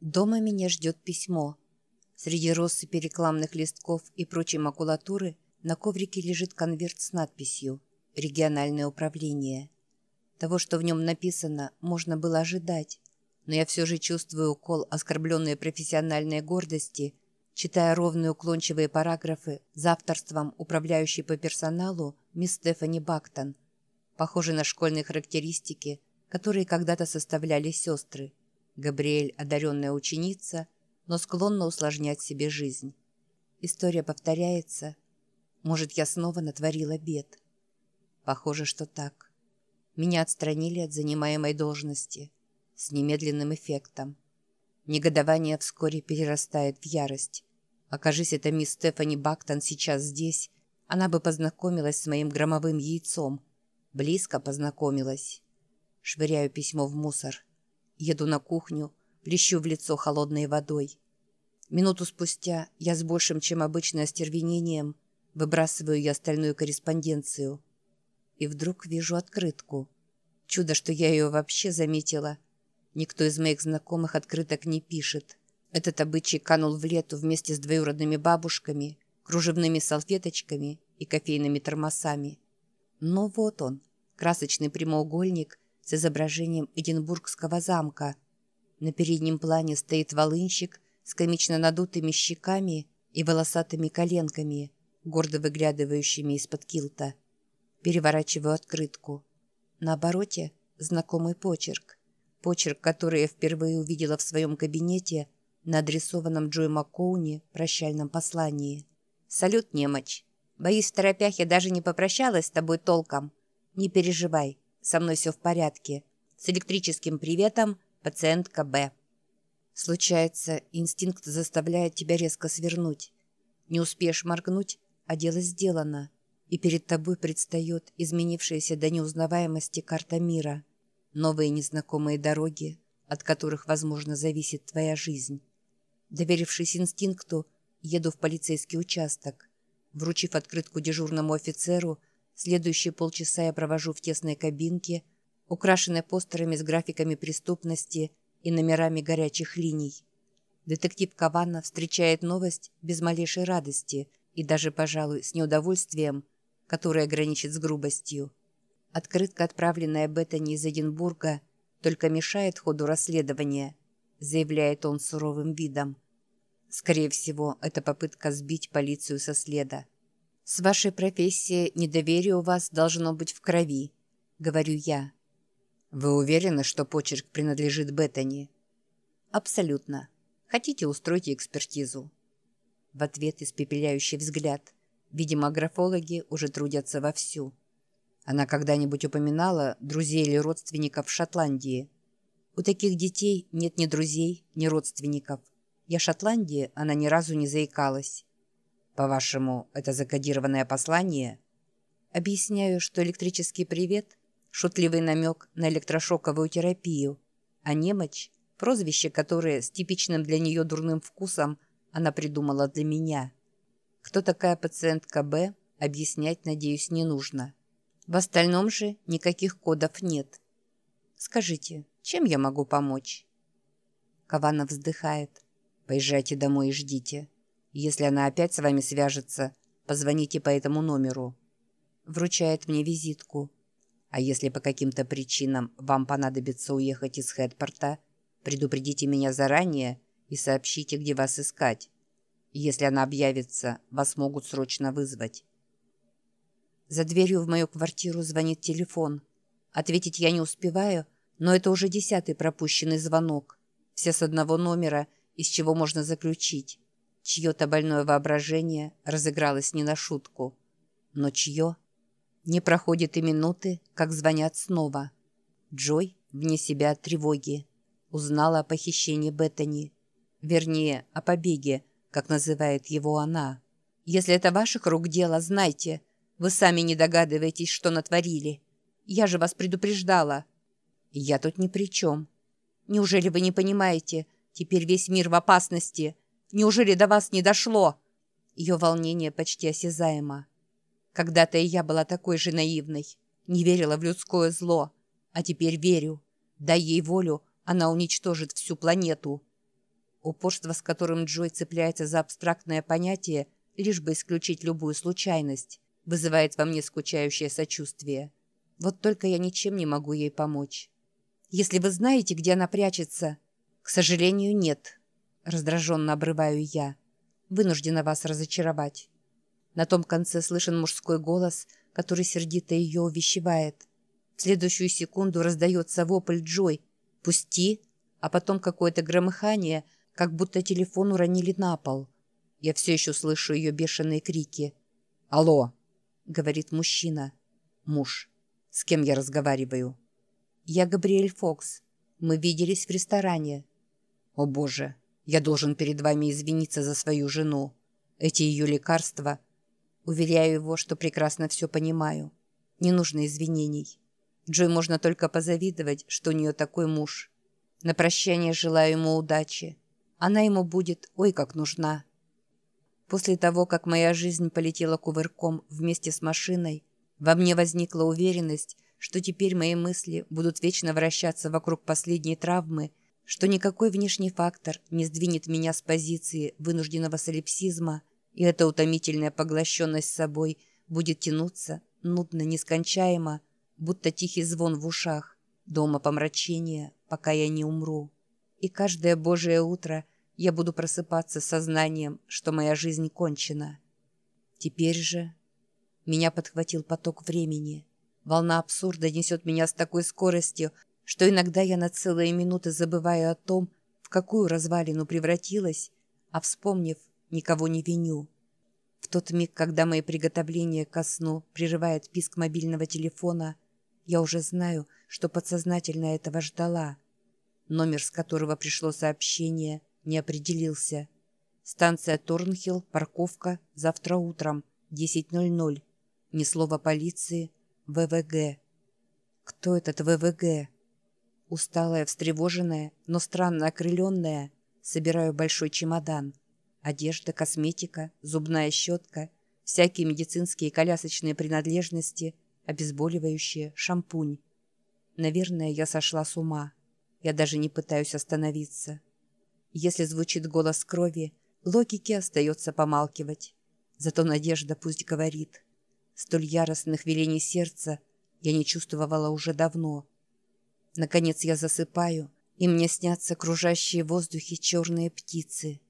Дома меня ждет письмо. Среди россыпи рекламных листков и прочей макулатуры на коврике лежит конверт с надписью «Региональное управление». Того, что в нем написано, можно было ожидать, но я все же чувствую укол оскорбленной профессиональной гордости, читая ровные уклончивые параграфы за авторством управляющей по персоналу мисс Стефани Бактон, похожей на школьные характеристики, которые когда-то составляли сестры. Габриэль – одаренная ученица, но склонна усложнять себе жизнь. История повторяется. Может, я снова натворила бед. Похоже, что так. Меня отстранили от занимаемой должности с немедленным эффектом. Негодование вскоре перерастает в ярость. Окажись это мисс Стефани Бактон сейчас здесь, она бы познакомилась с моим громовым яйцом. Близко познакомилась. Швыряю письмо в мусор. Еду на кухню, плещу в лицо холодной водой. Минуту спустя я с большим, чем обычно, остервенением выбрасываю ее остальную корреспонденцию. И вдруг вижу открытку. Чудо, что я ее вообще заметила. Никто из моих знакомых открыток не пишет. Этот обычай канул в лету вместе с двоюродными бабушками, кружевными салфеточками и кофейными термосами. Но вот он, красочный прямоугольник с изображением Эдинбургского замка. На переднем плане стоит волынщик с комично надутыми щеками и волосатыми коленками, гордо выглядывающими из-под килта. Переворачиваю открытку. На обороте знакомый почерк. Почерк, который я впервые увидела в своем кабинете на адресованном Джой Маккоуни прощальном послании. «Салют, немочь. Боюсь, в торопях я даже не попрощалась с тобой толком. Не переживай. Со мной все в порядке. С электрическим приветом, пациентка Б. Случается, инстинкт заставляет тебя резко свернуть. Не успеешь моргнуть, а дело сделано. И перед тобой предстает изменившаяся до неузнаваемости карта мира. Новые незнакомые дороги, от которых, возможно, зависит твоя жизнь. Доверившись инстинкту, еду в полицейский участок. Вручив открытку дежурному офицеру, Следующие полчаса я провожу в тесной кабинке, украшенной постерами с графиками преступности и номерами горячих линий. Детектив Кавана встречает новость без малейшей радости и даже, пожалуй, с неудовольствием, которое граничит с грубостью. Открытка, отправленная Беттани из Эдинбурга, только мешает ходу расследования, заявляет он суровым видом. Скорее всего, это попытка сбить полицию со следа. «С вашей профессией недоверие у вас должно быть в крови», — говорю я. «Вы уверены, что почерк принадлежит Беттани?» «Абсолютно. Хотите, устройте экспертизу?» В ответ испепеляющий взгляд. Видимо, графологи уже трудятся вовсю. Она когда-нибудь упоминала друзей или родственников в Шотландии? У таких детей нет ни друзей, ни родственников. Я Шотландии, она ни разу не заикалась. По-вашему, это закодированное послание? Объясняю, что электрический привет – шутливый намек на электрошоковую терапию, а немочь – прозвище, которое с типичным для нее дурным вкусом она придумала для меня. Кто такая пациентка Б, объяснять, надеюсь, не нужно. В остальном же никаких кодов нет. Скажите, чем я могу помочь? Каванов вздыхает. Поезжайте домой и ждите. Если она опять с вами свяжется, позвоните по этому номеру. Вручает мне визитку. А если по каким-то причинам вам понадобится уехать из Хедпорта, предупредите меня заранее и сообщите, где вас искать. Если она объявится, вас могут срочно вызвать. За дверью в мою квартиру звонит телефон. Ответить я не успеваю, но это уже десятый пропущенный звонок. Все с одного номера, из чего можно заключить. Чье-то больное воображение разыгралось не на шутку. Но чье? Не проходит и минуты, как звонят снова. Джой, вне себя от тревоги, узнала о похищении Беттани. Вернее, о побеге, как называет его она. «Если это ваших рук дело, знайте, вы сами не догадываетесь, что натворили. Я же вас предупреждала». «Я тут ни при чем. Неужели вы не понимаете? Теперь весь мир в опасности». Неужели до вас не дошло?» Ее волнение почти осязаемо. Когда-то и я была такой же наивной, не верила в людское зло, а теперь верю. Дай ей волю, она уничтожит всю планету. Упорство, с которым Джой цепляется за абстрактное понятие, лишь бы исключить любую случайность, вызывает во мне скучающее сочувствие. Вот только я ничем не могу ей помочь. Если вы знаете, где она прячется... К сожалению, нет. Раздраженно обрываю я. Вынуждена вас разочаровать. На том конце слышен мужской голос, который сердито ее увещевает. В следующую секунду раздается вопль Джой. «Пусти!» А потом какое-то громыхание, как будто телефон уронили на пол. Я все еще слышу ее бешеные крики. «Алло!» — говорит мужчина. Муж. С кем я разговариваю? Я Габриэль Фокс. Мы виделись в ресторане. О боже, я должен перед вами извиниться за свою жену. Эти ее лекарства... Уверяю его, что прекрасно все понимаю. Не нужно извинений. Джой можно только позавидовать, что у нее такой муж. На прощание желаю ему удачи. Она ему будет ой как нужна. После того, как моя жизнь полетела кувырком вместе с машиной, во мне возникла уверенность, что теперь мои мысли будут вечно вращаться вокруг последней травмы, что никакой внешний фактор не сдвинет меня с позиции вынужденного солипсизма, и эта утомительная поглощенность собой будет тянуться, нудно, нескончаемо, будто тихий звон в ушах, дома помрачения, пока я не умру. И каждое божье утро я буду просыпаться с сознанием, что моя жизнь кончена. Теперь же меня подхватил поток времени. Волна абсурда несет меня с такой скоростью, что иногда я на целые минуты забываю о том, в какую развалину превратилась, а вспомнив, никого не виню. В тот миг, когда мои приготовления ко сну прерывает писк мобильного телефона, я уже знаю, что подсознательно этого ждала. Номер, с которого пришло сообщение, не определился. Станция Торнхилл, парковка, завтра утром, 10.00. Ни слова полиции. ВВГ. Кто этот ВВГ? Усталая, встревоженная, но странно окрыленная, собираю большой чемодан. Одежда, косметика, зубная щетка, всякие медицинские и колясочные принадлежности, обезболивающие, шампунь. Наверное, я сошла с ума. Я даже не пытаюсь остановиться. Если звучит голос крови, логике остается помалкивать. Зато надежда пусть говорит — Столь яростных велений сердца я не чувствовала уже давно. Наконец я засыпаю, и мне снятся кружащие в воздухе черные птицы —